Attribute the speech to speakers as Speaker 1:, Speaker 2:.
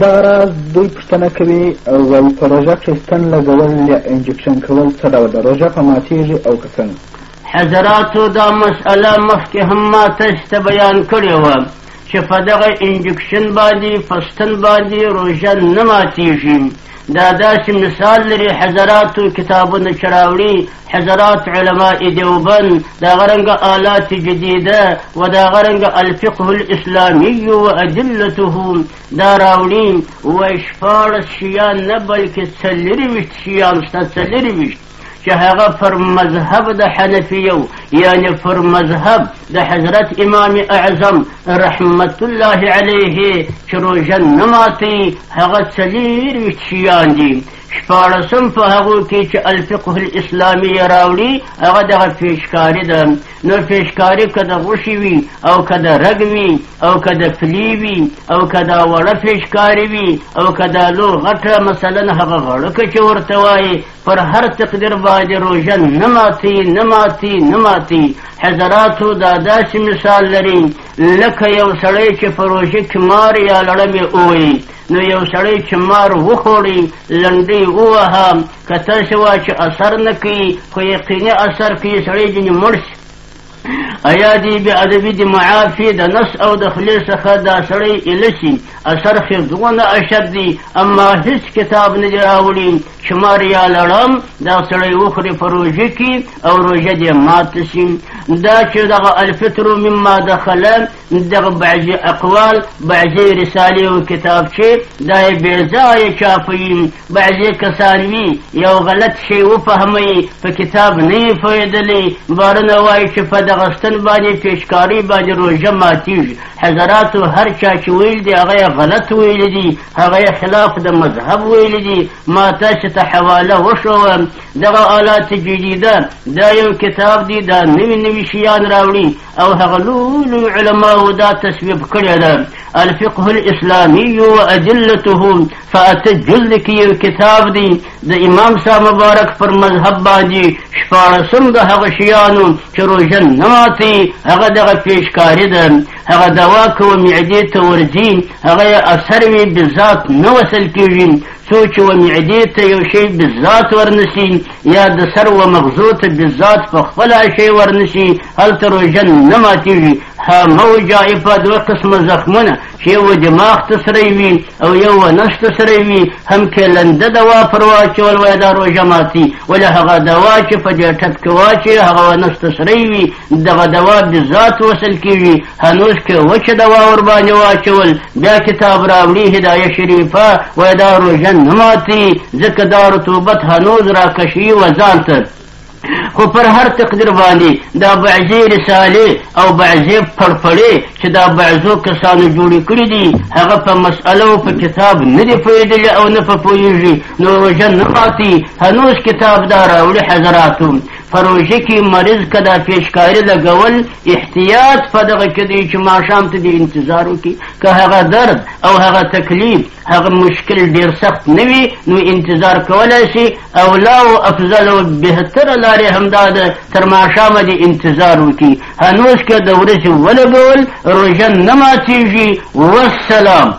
Speaker 1: دغه راز دوی پوښتنه کوي وایي په روژه کښې ستن لګول یا انجکشن کول څه ډول ده روژه په ماتیږي او که څنګه
Speaker 2: حضراتو دا مسئله مخکې هم ما تاسو ته بیان کړې وه چې په دغه انجکشن باندې په ستن باندې روژه نه ماتیږي دا داسې مثال لري حضراتو کتابونه چې راوړي حضرات علماء دیوبند دا غرنګ آلات جدیده و دا غرنګ الفقه الاسلامی و ادلته دا راوړي و شپاړس شیان نه بلکې څلرویشت شیان شته څلرویشت چې هغه پر مذهب د حنفیو یعنی پر مذهب د حضرت امام اعظم رحمت الله علیه چې روژه نه ماتي هغه څلېرویشت شیان دي شپاړسم په هغو کې چې الفقه الاسلامي یې راوړي هغه دغه پیشکاري ده نو پیشکاري که د غوښې وي او که د رګ وي او که د پلي وي او که دا وړه پیشکاري وي او که دا لو غټه مثلا هغه غړکه چې ورته وایي پر هر تقدیر باندې روژه نه ماتي نه ماتي نه ماتي حضراتو دا داسې مثال لري لکه یو سړی چې په روژه کې مار یا لړمې ووایي نو یو سړی چې مار وخوړي لنډۍ ووهه که تاسې وه چې اثر نه کوي خو یقیني اثر کوي سړی ځینې مړ شي ایا دی بی ادبی دی معافی د نس او د خلی څخه دا سړی السی اثر خفدونه اشد دی اما هیڅ کتاب نه راوړي چې ماریا لړم دا سړی وخوري په روژه کې او روژه دې مات شي دا چې دغه الفطر مما دخله دغه بعضي اقوال بعضي رسالې او کتابچې دا یې بې ځایه چاپوي بعضي کسان وي یو غلط شی وفهموي په کتاب نه یې پوهېدلی بارونه وایي چې په دغه ستن باندې پیچکاري باندې روژه ماتېږي حضراتو هر چا چې ویل دي هغه یې غلط ویلي دي هغه یې خلاف د مذهب ویلي دي ما تاسو ته حواله وښوه دغه آلات جدیده دا یو کتاب دی دا نوي نوي شیان راوړي او هغه لوی لوی علماو دا تصویب کړې ده الفقه الاسلامي وادلته فاته جلد کې یو کتاب دی د امام صاحب مبارک پر مذهب باندې شپاړسم د هغه شیانو چې روژه نه ماتي هغه دغه پیشکاري ده هغه دوا کوه معدې ته ورځي هغه اثر وي بذات نه وصل کېږي څو چې و معدې ته یو شی بالذات ورنسي یا د سر و مغزو ته بالذات په خپل شی ورنسي هلته روژه نه ماتیږي هغه وجع په دوه قسمه زخمونه چې یو دماغ ته سره وي او یو نس ته سره وي هم کې لنده دوا پر واچول وای دا روژه ماتي ولې هغه دوا چې په دې ټپ کې واچي هغه نس ته سره وي دغه دوا د ذات وصل کیږي هنوز که وچ دوا ور باندې واچول دا کتاب راوړي هدایه شریفه وای دا روژه نه ماتي ځکه دا رطوبت هنوز راکشي و ځان ته خو پر هر تقدیر باندې دا بعضې رسالې او بعضې پړپړې چې دا بعضو کسانو جوړې کړي دي هغه په مسئله او په کتاب نه دي پوهېدلي او نه په پوهېږي نو روژه نه ماتي هنوز کتاب دا راوړي حضراتو په روژه کې مریض که دا پیشکاري لګول احتیاط په دغه کې دی چې ماښام ته دې انتظار وکړي که هغه درد او هغه تکلیف هغه مشکل ډیر سخت نه وي نو انتظار کولی شي اولا او افضل او بهتره لارې همدا ده تر ماښامه دې انتظار وکړي هنوز که د ورځې ولګول روژه نه ماتېږي والسلام